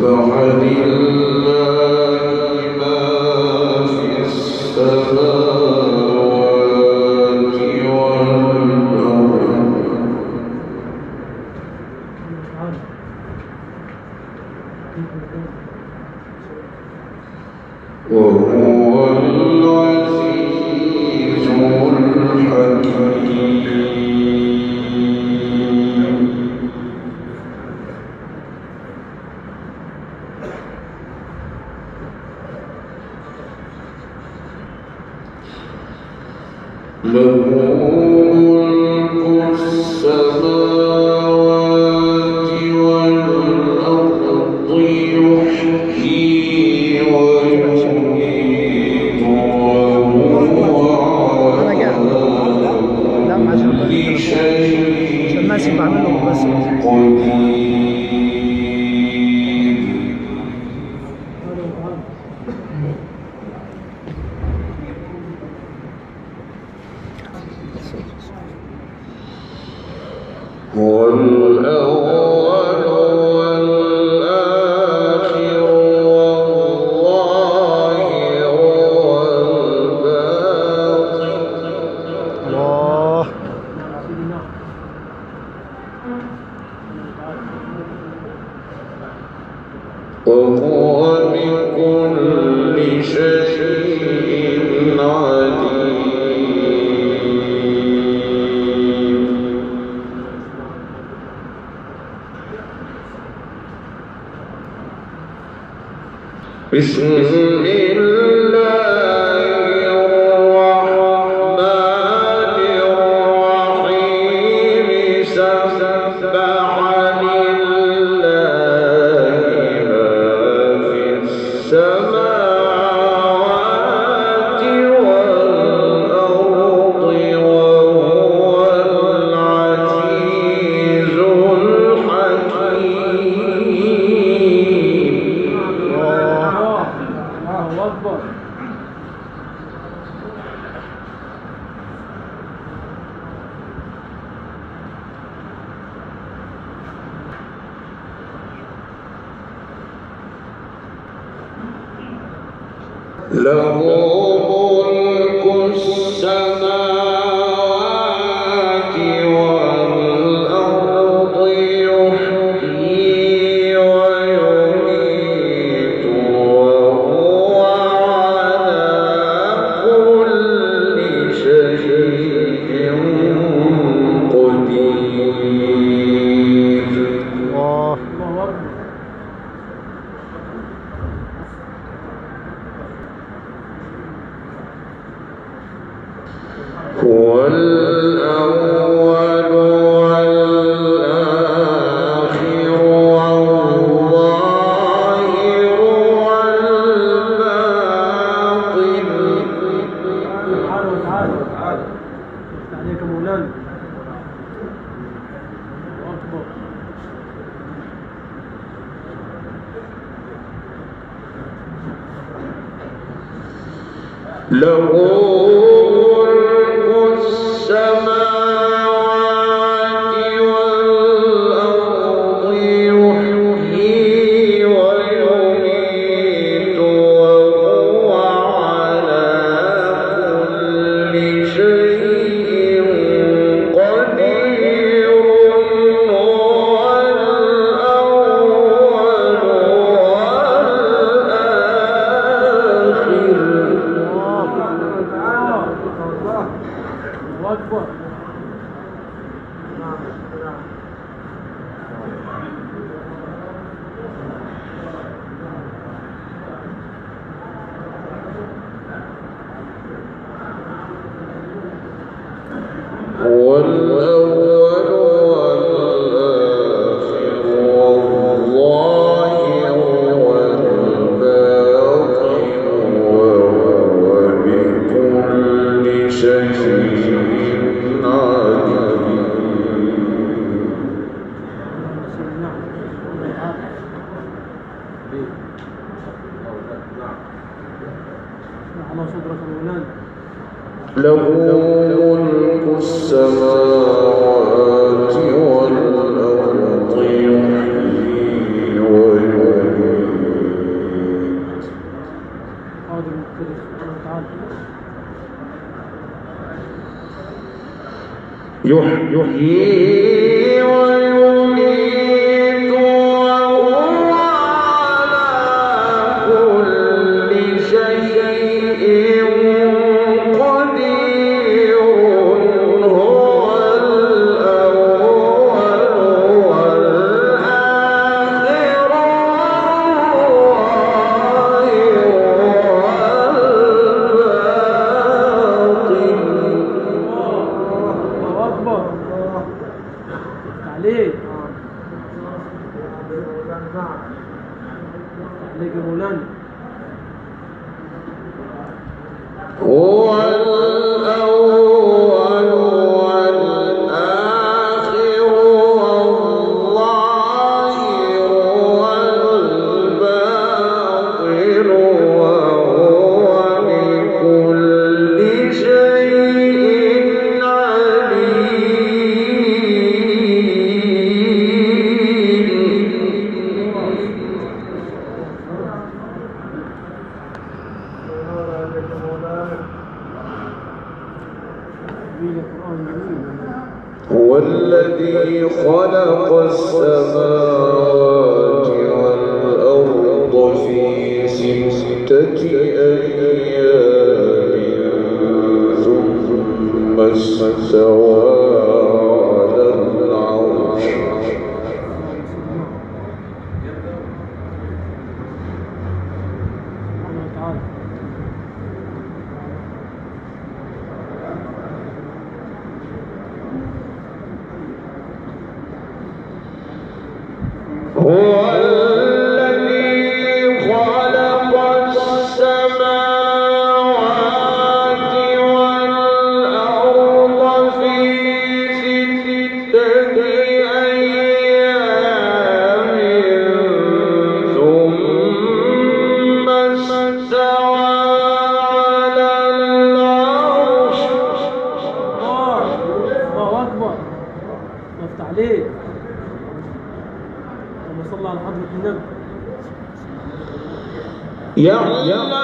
سبح يعلم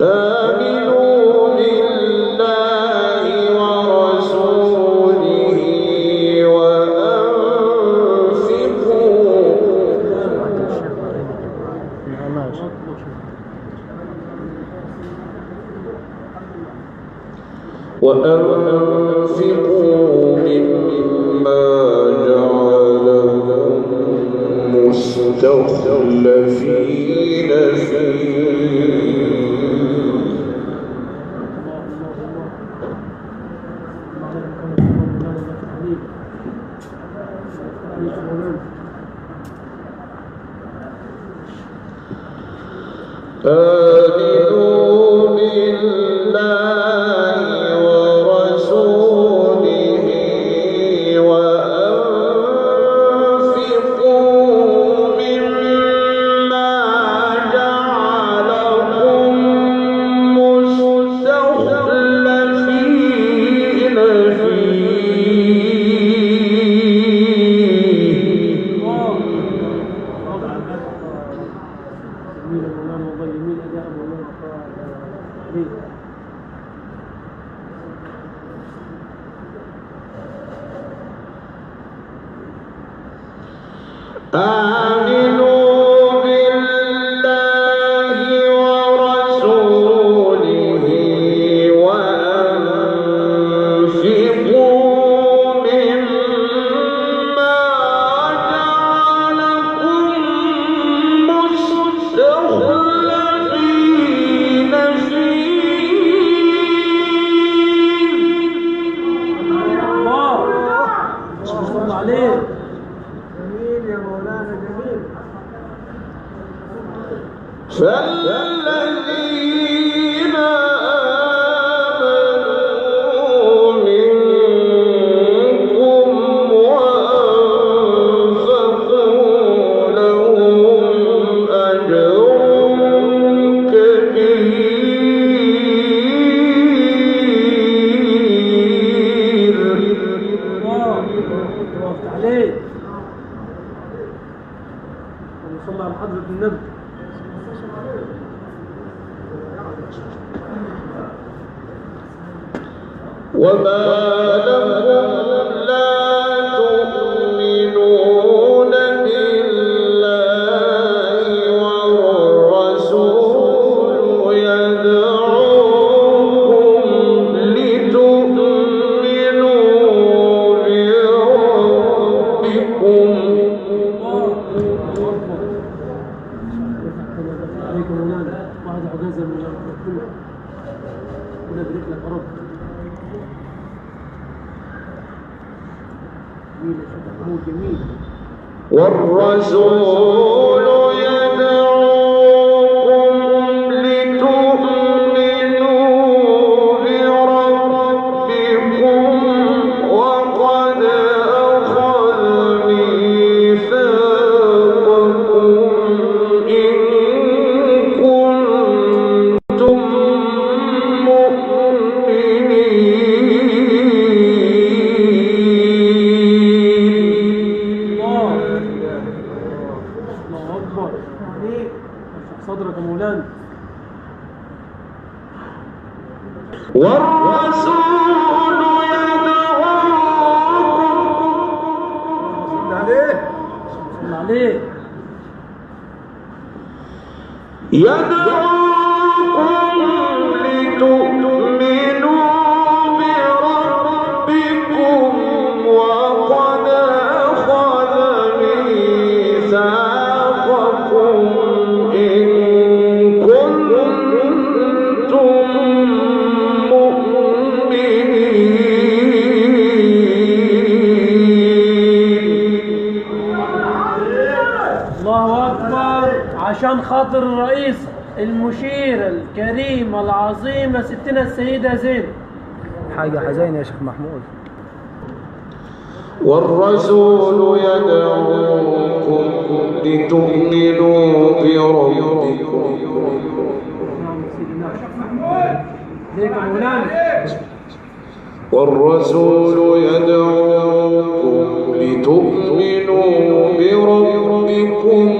دو وما اختنا السيدة زين. حاجة حزينة يا شيخ محمود. والرسول يدعوكم لتؤمنوا بربكم. والرسول يدعوكم لتؤمنوا بربكم.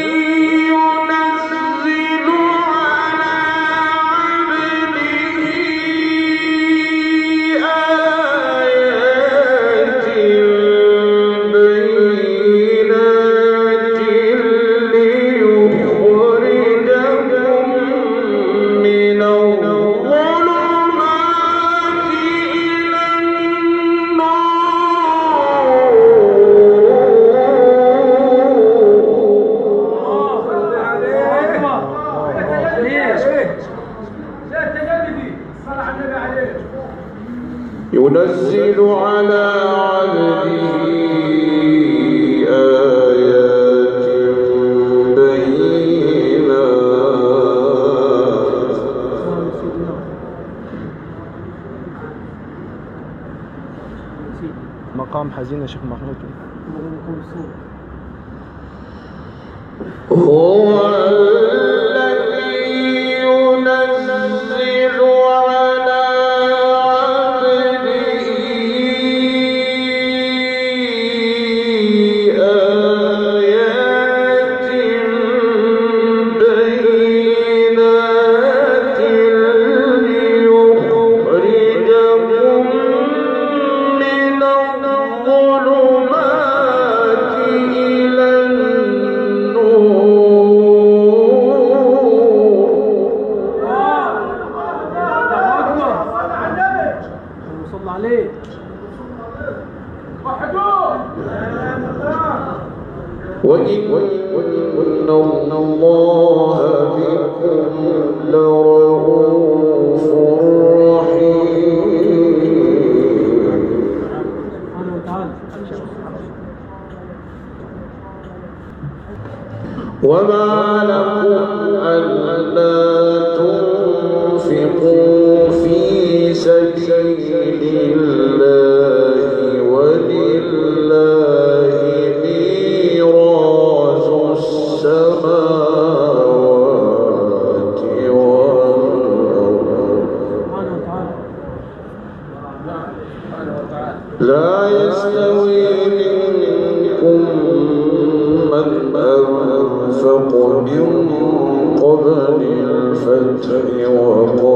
قبل الفتح وقال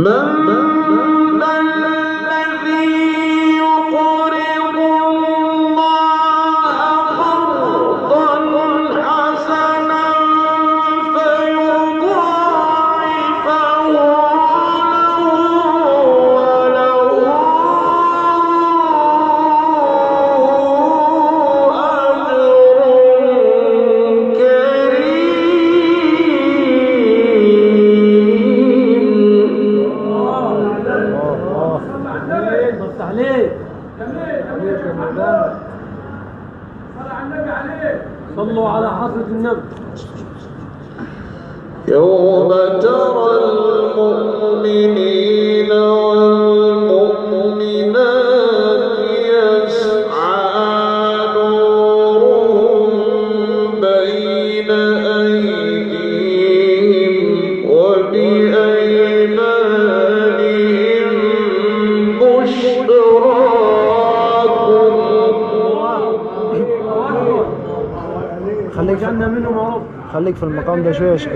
من tam da žveješ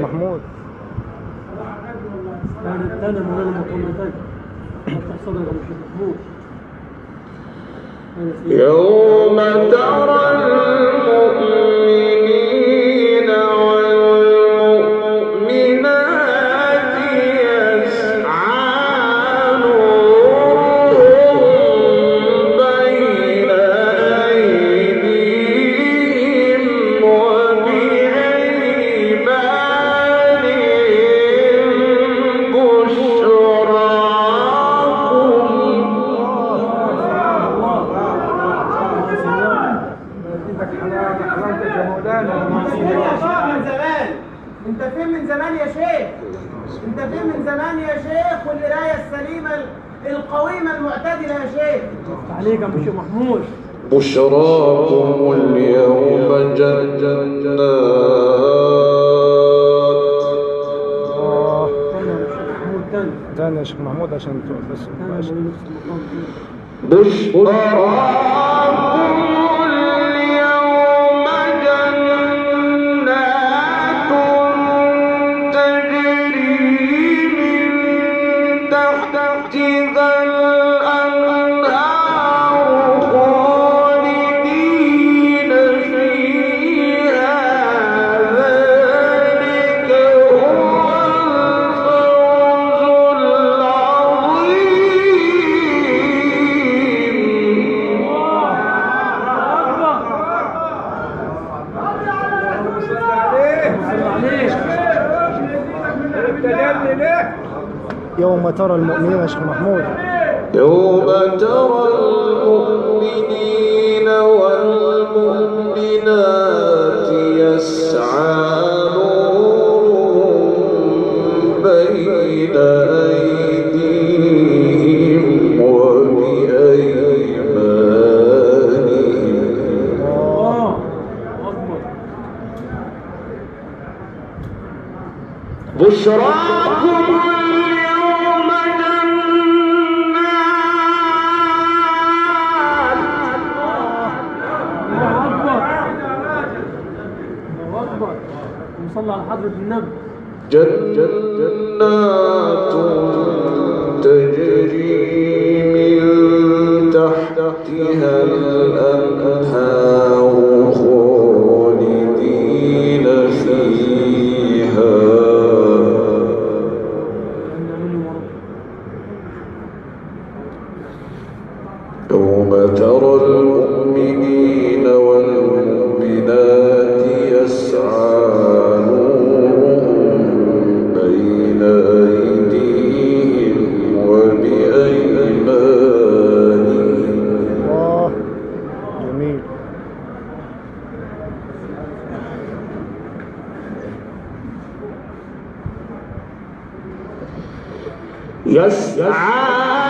فين من زمان يا شيخ. انت فين من زمان يا شيخ والقرايه السليمه القويمه المعتدله يا شيخ. عليك يا ابو محمود. بشراكم اليوم جنات. تاني يا شيخ محمود عشان تقول بس. بشراكم ترى المؤمنين يا شيخ محمود يوم ترى المؤمنين والمؤمنات يسعى Shut up! يسعى ah.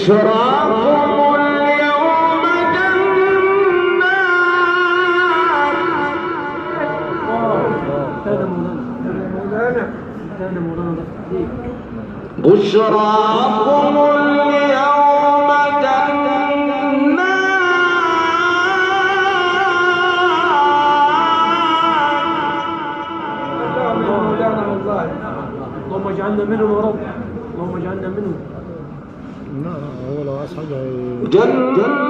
بشراكم اليوم جنات. بشراكم جن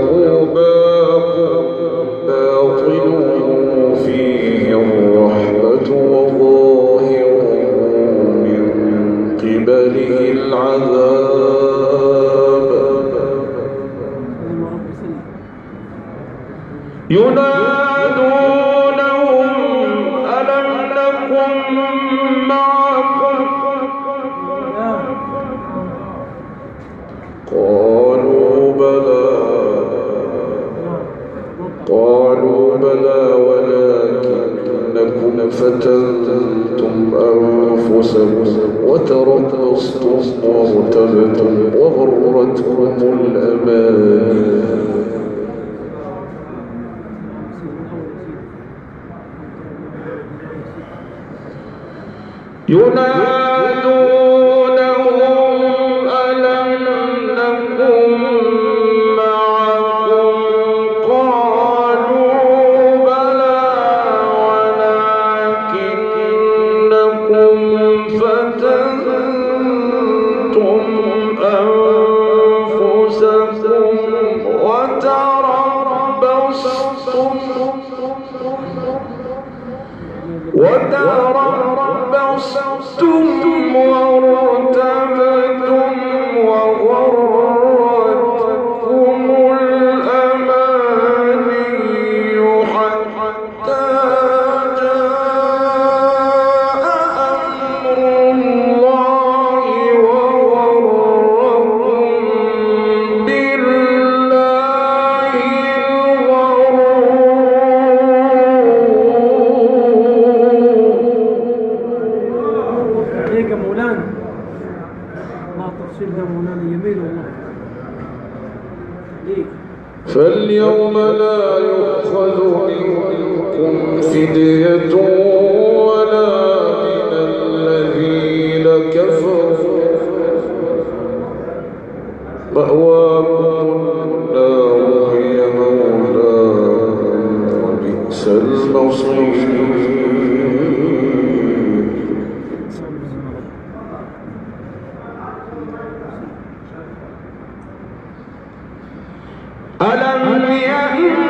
ألم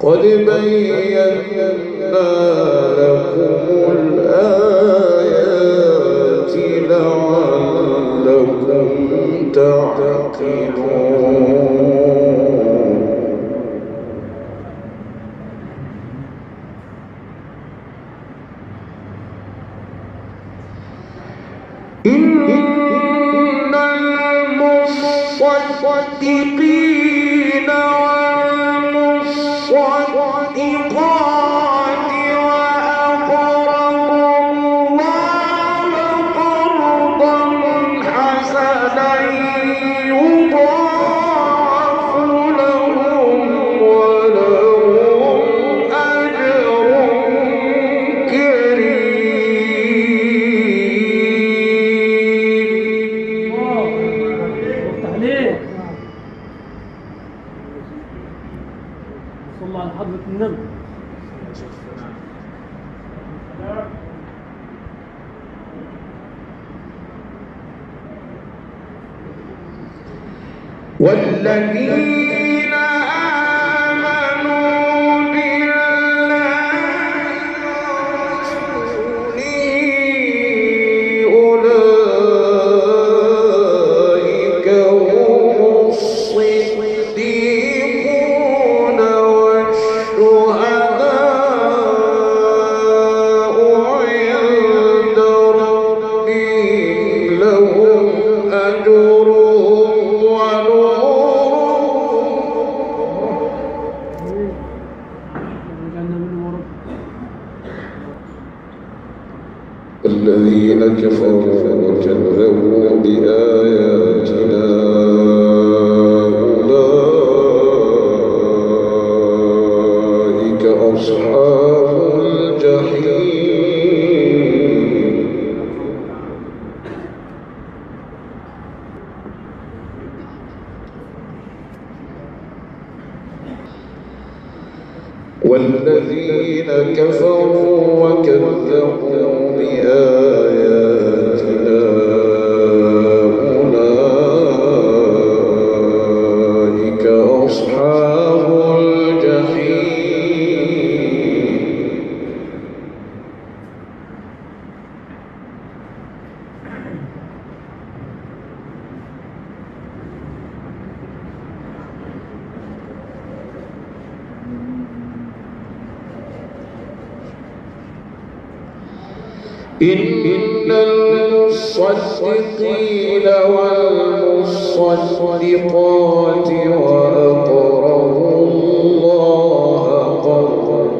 قد بينا لكم الآيات لعلكم تعقلون. إن المصدقين والمصدقات وأقرضوا الله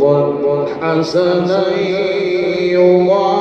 قرضا حسنا يضاعف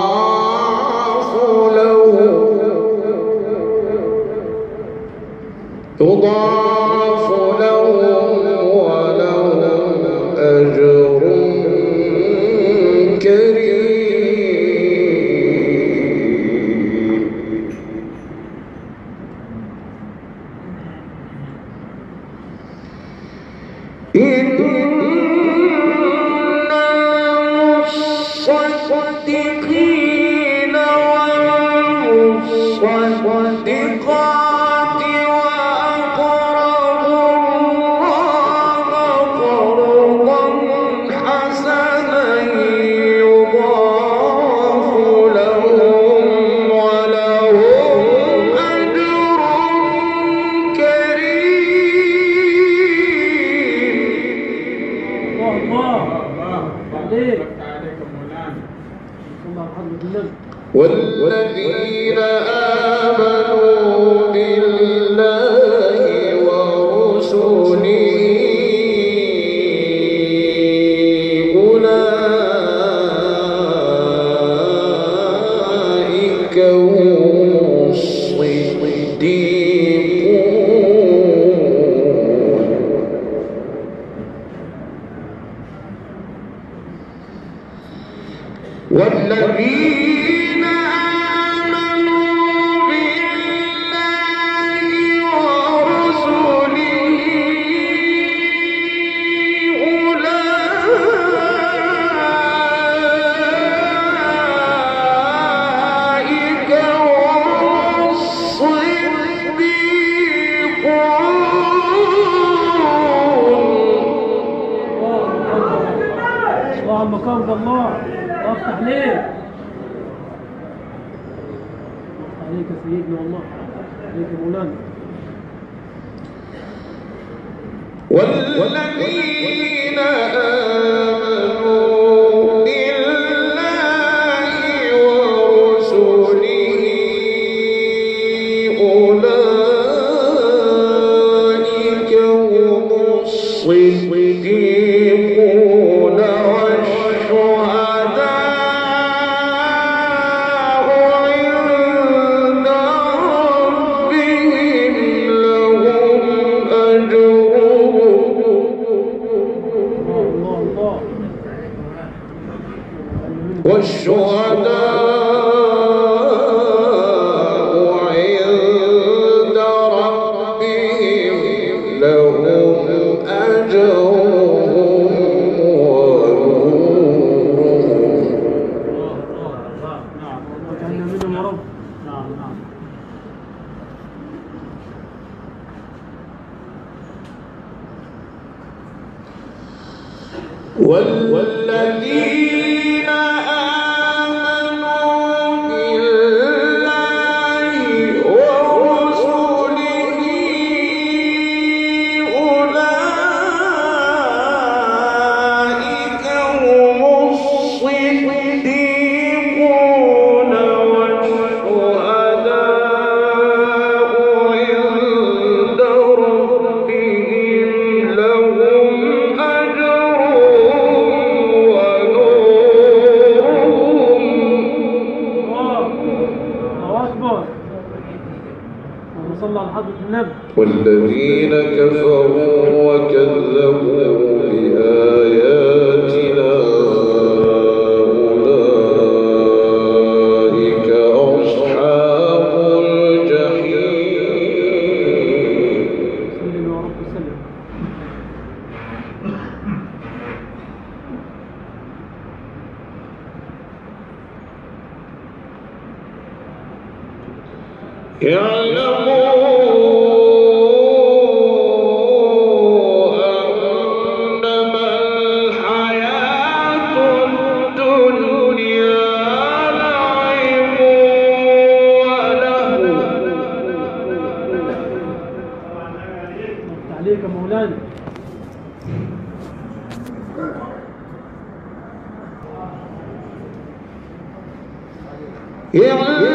والذين يعلموا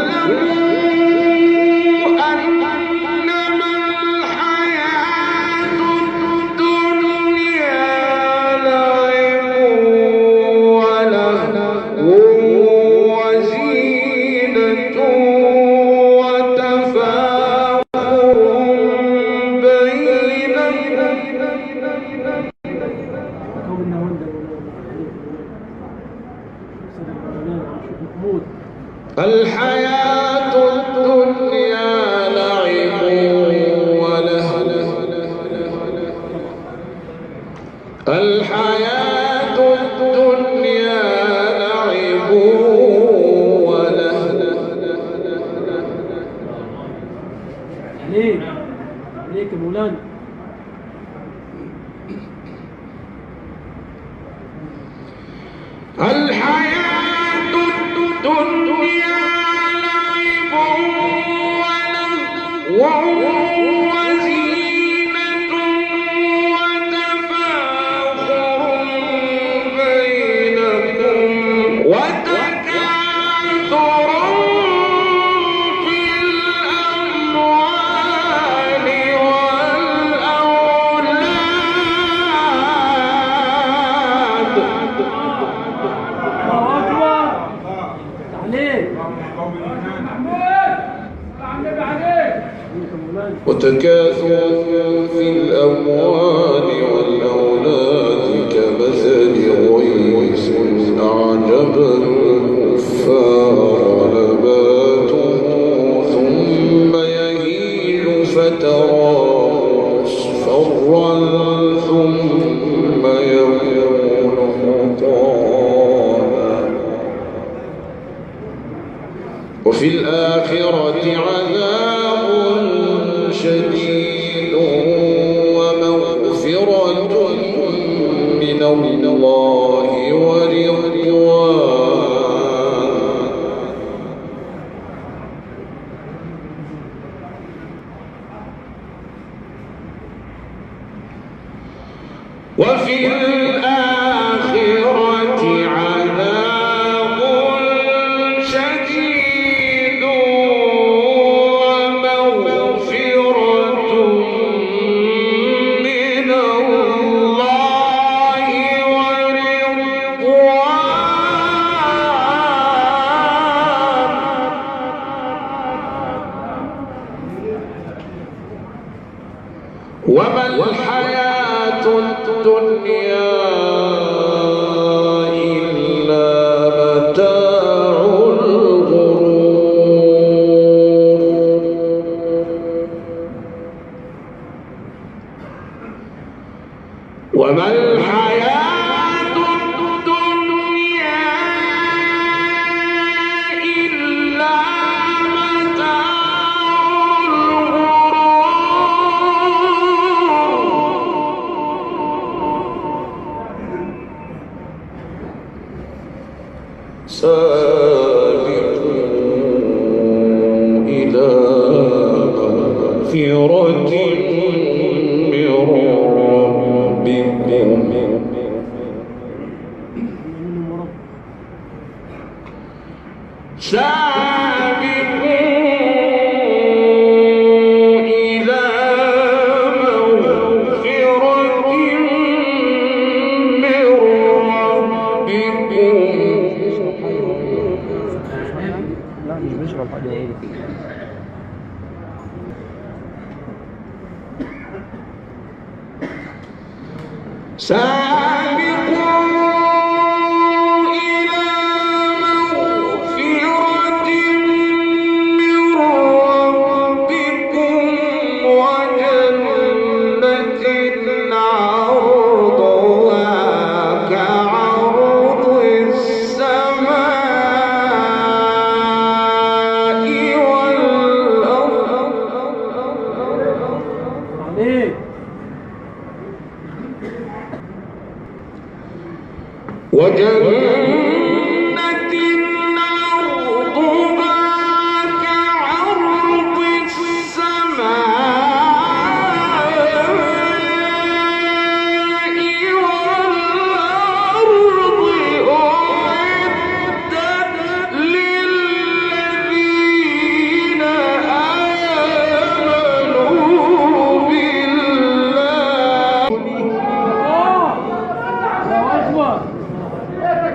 Opa! Essa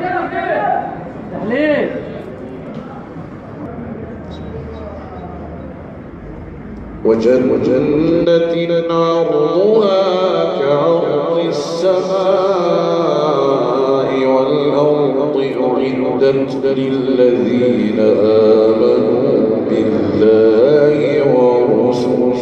وجنة عرضها كعرض السماء والأرض أعدت للذين آمنوا بالله ورسله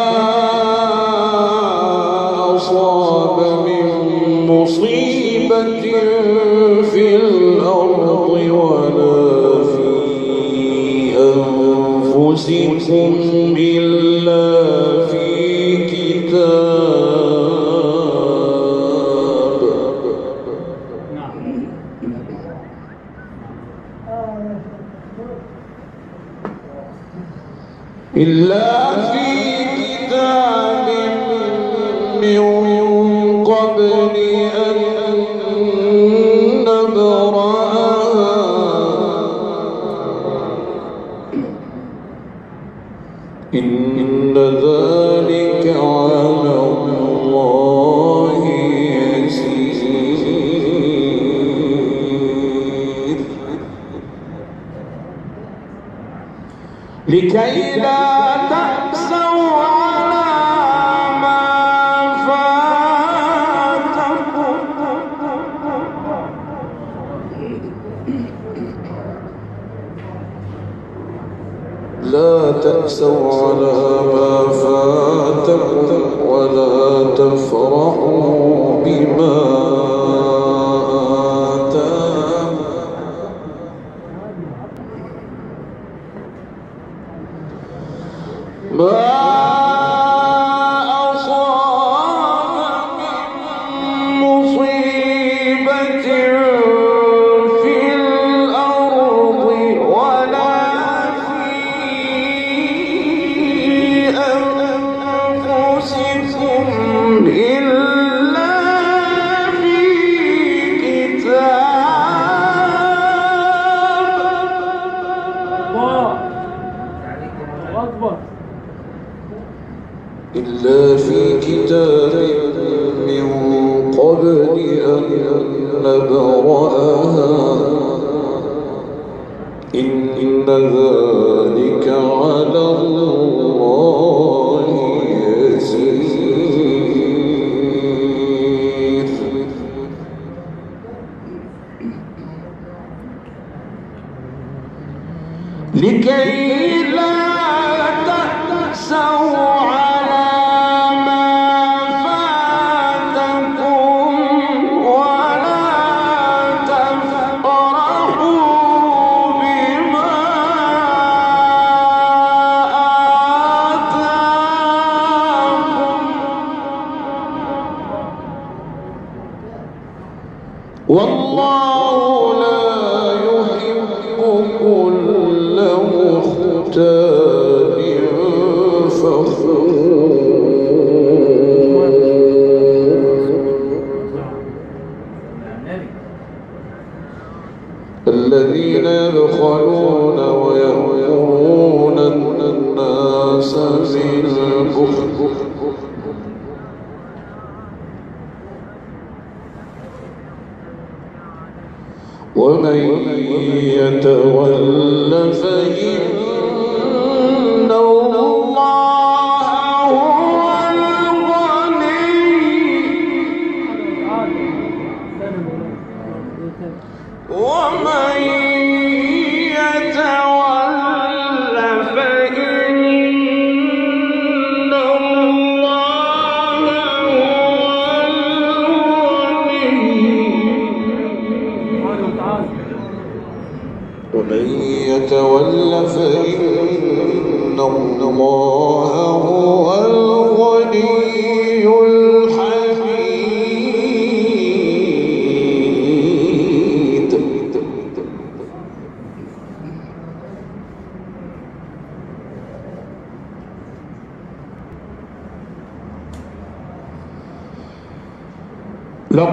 إن ذلك على الله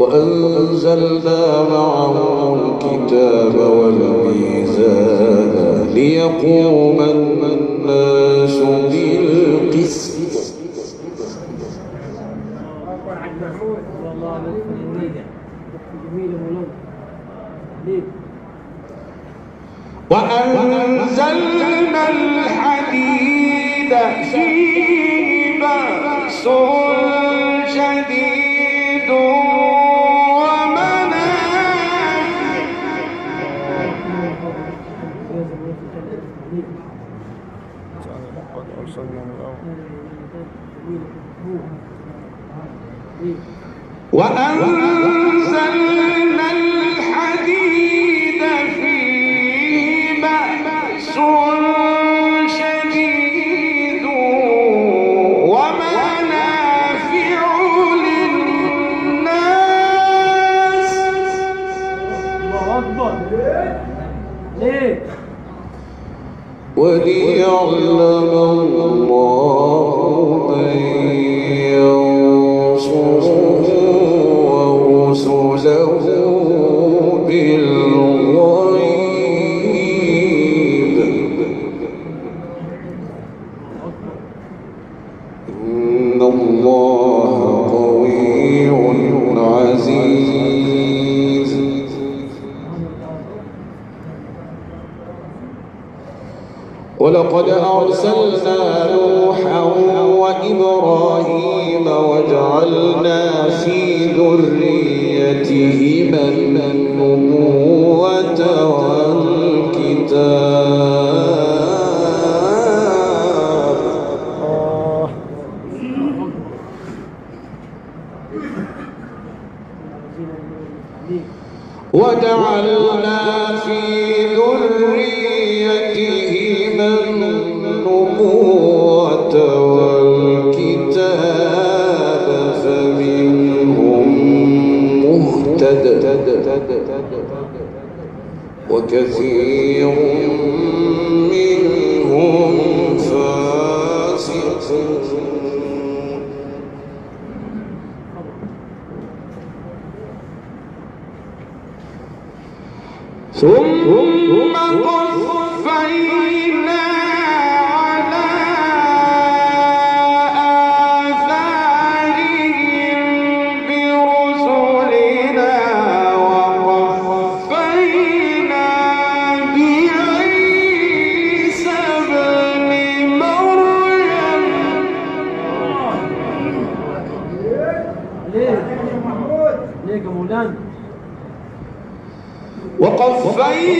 وأنزلنا معه الكتاب والميزان ليقوم الناس بالقسط. وأنزلنا الحديد فيه بأس وَأَنْ ثم قفينا بھائی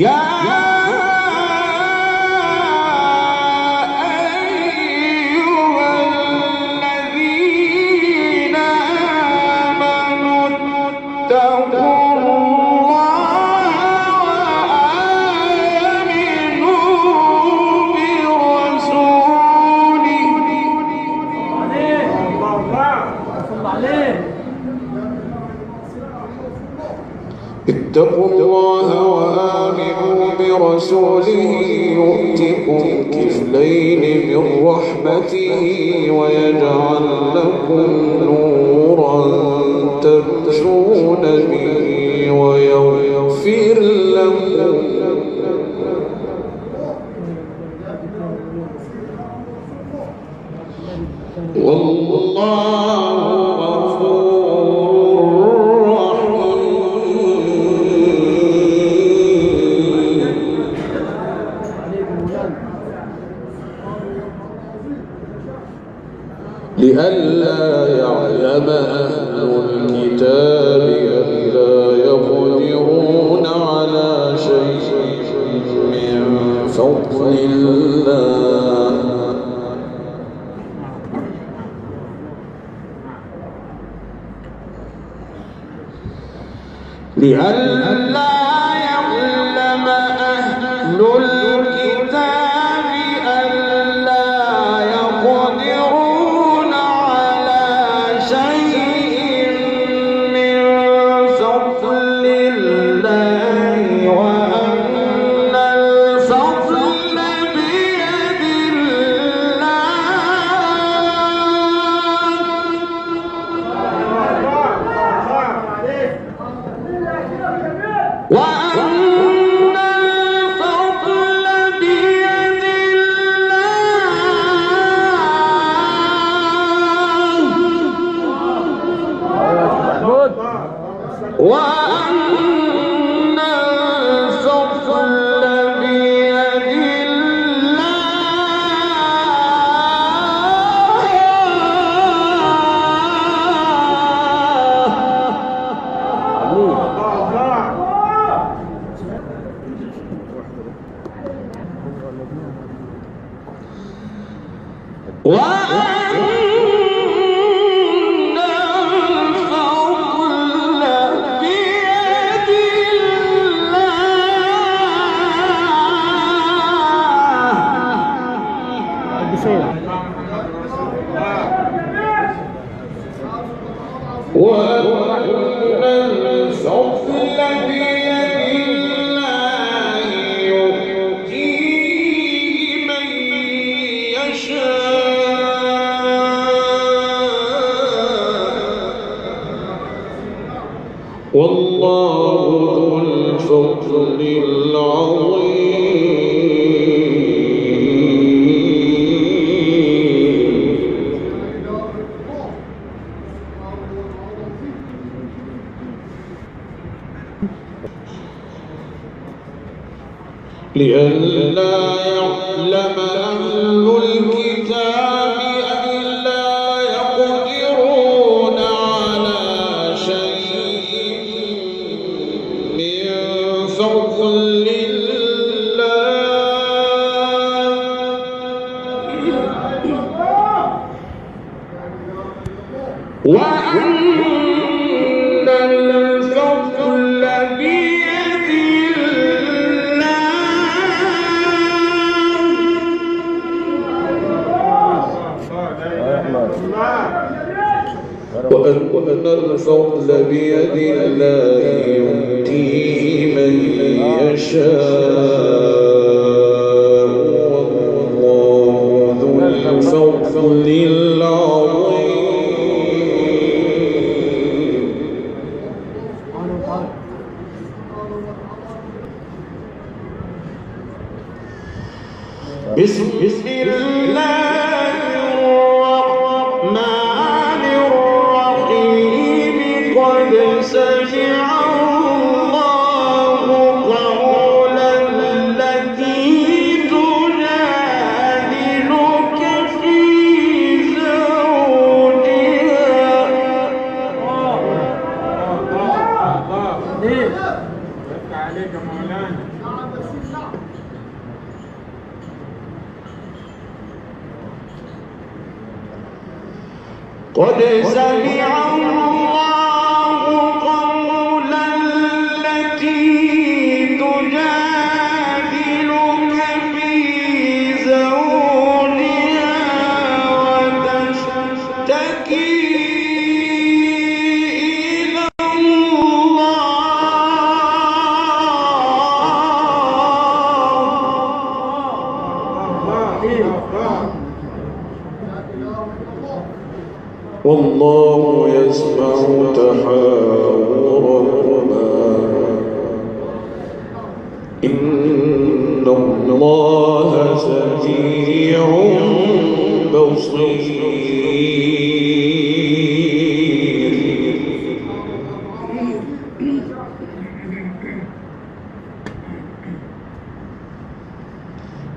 یا برحمته ويجعل لكم نورا تمشون به ويغفر لكم. والله لئلا يعلم أهل الكتاب ألا يقدرون على شيء من فضل الله. لئلا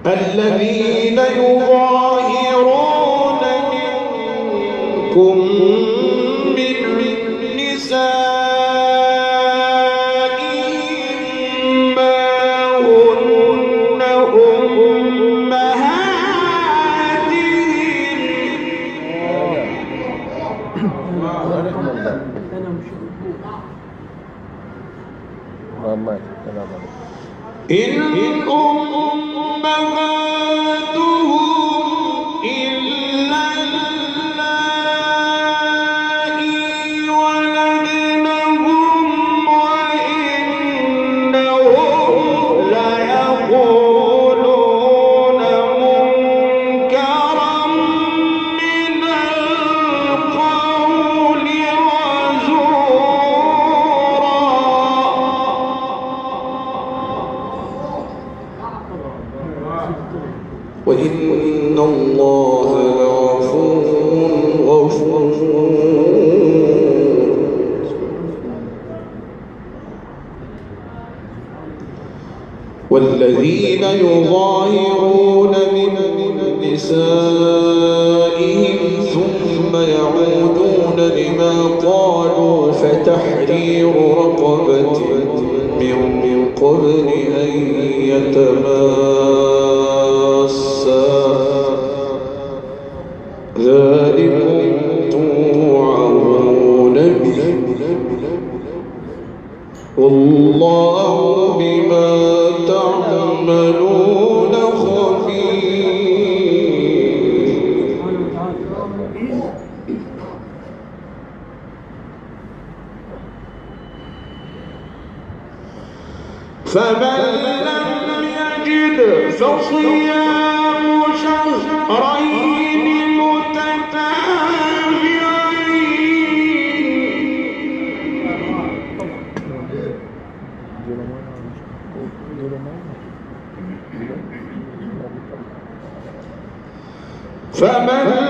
الذين يؤمنون فمن لم يجد فصيام شهرين متتابعين فمن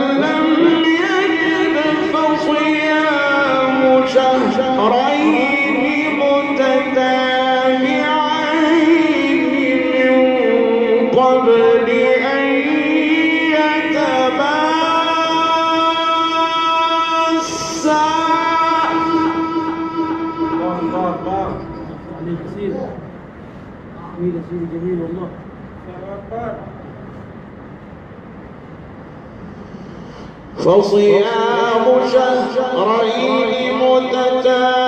فصيام شهرين متتابعين.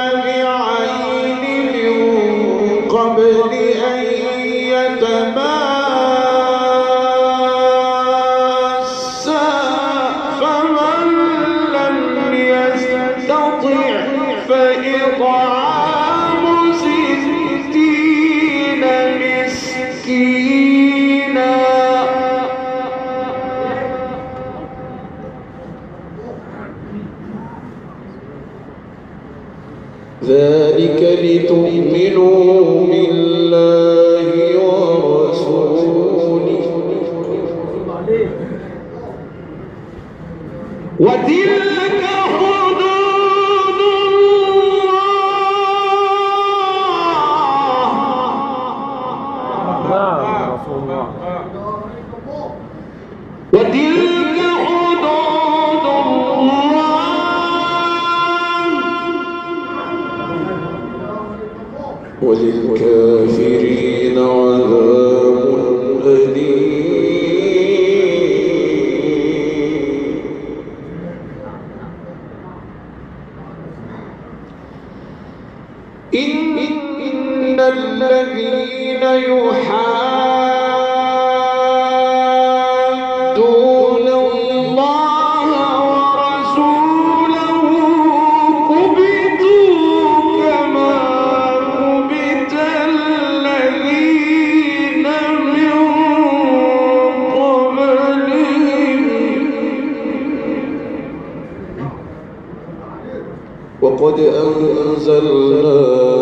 قد أنزلنا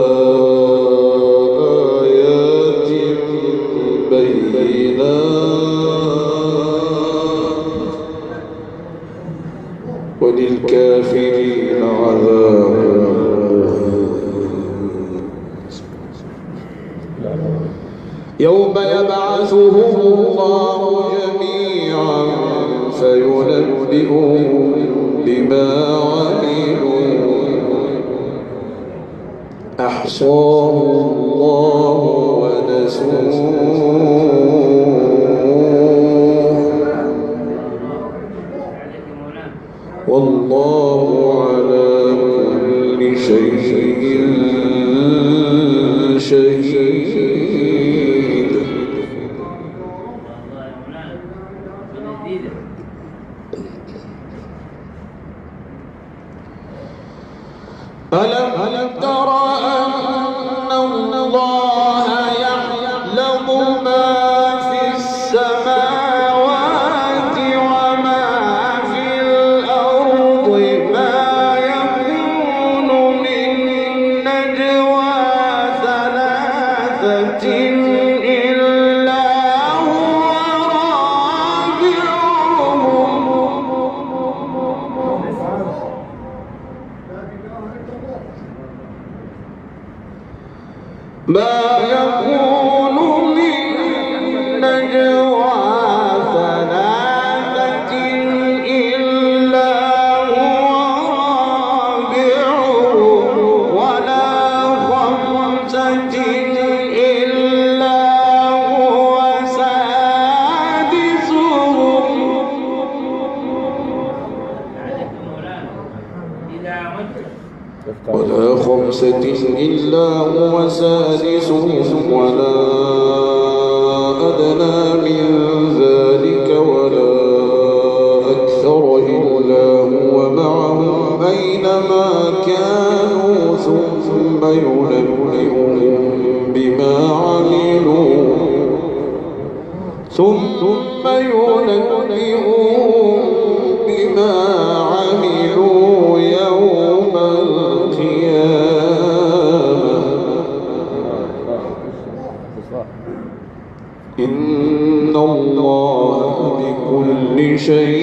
سو شيء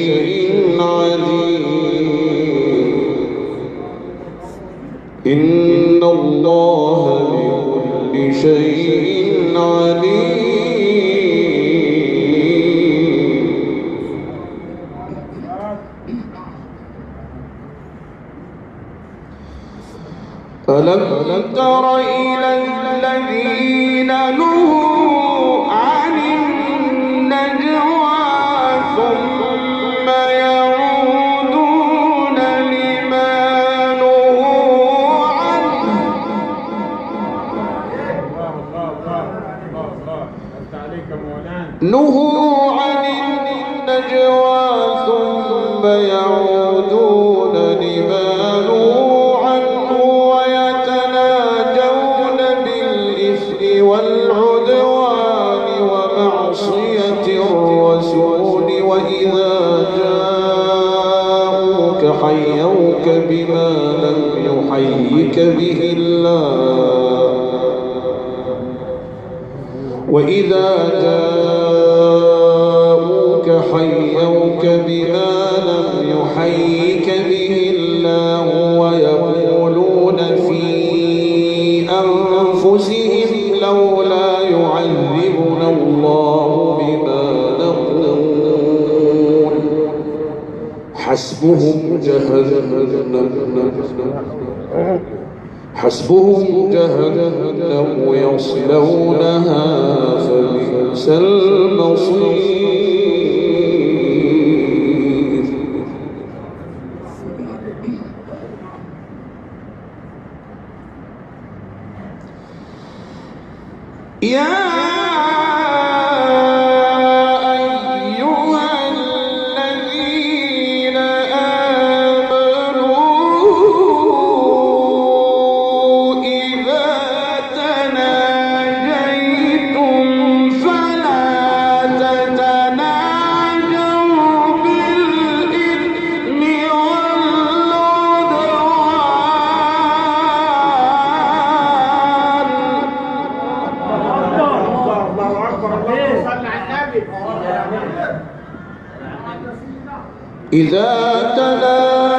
حسبهم جهنم حسبهم جهنم يصلونها فبئس المصير Yeah. إذا تلا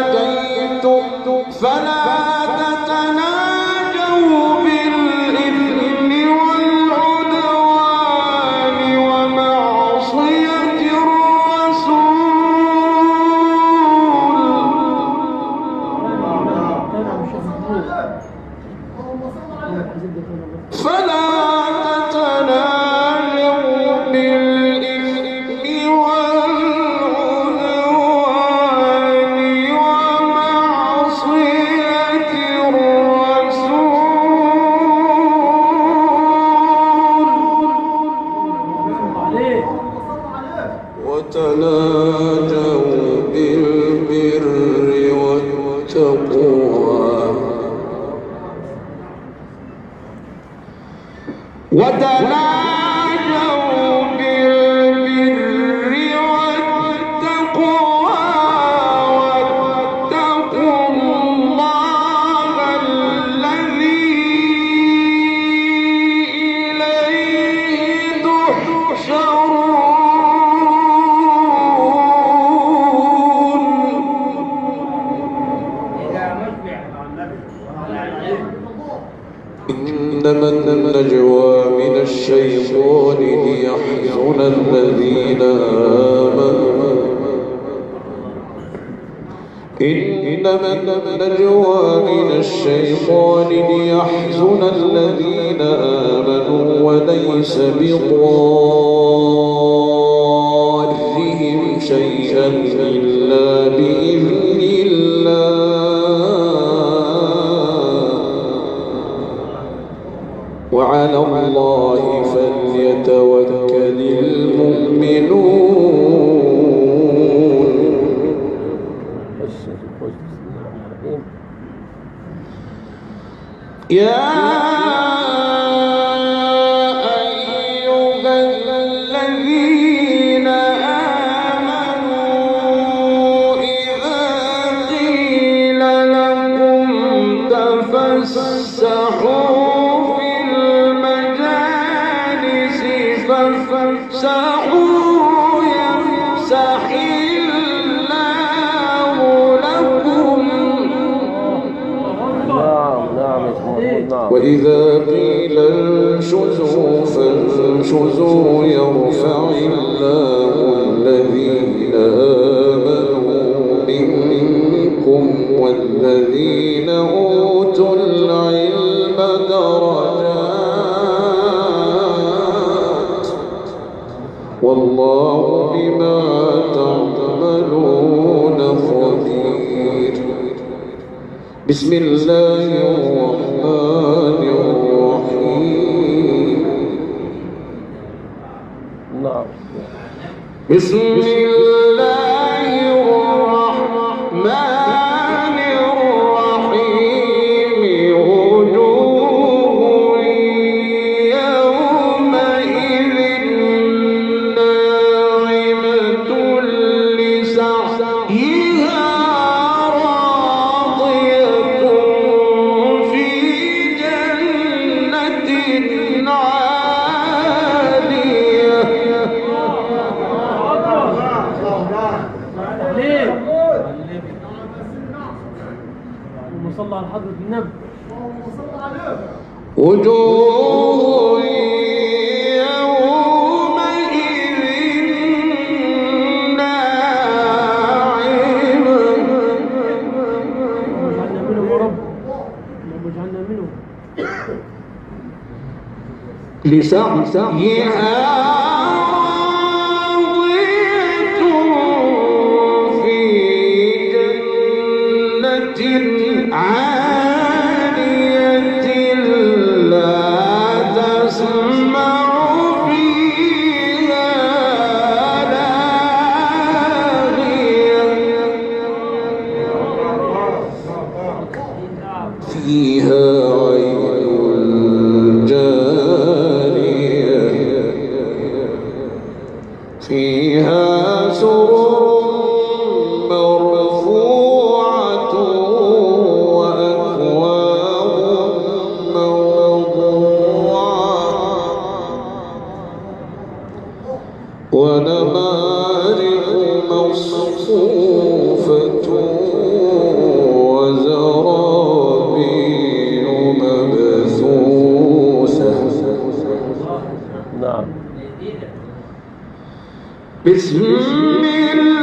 وإذا قيل انشزوا فانشزوا يرفع الله الذين آمنوا منكم والذين أوتوا العلم درجات والله بما تعملون خبير بسم الله بسم نعم۔ بسم الله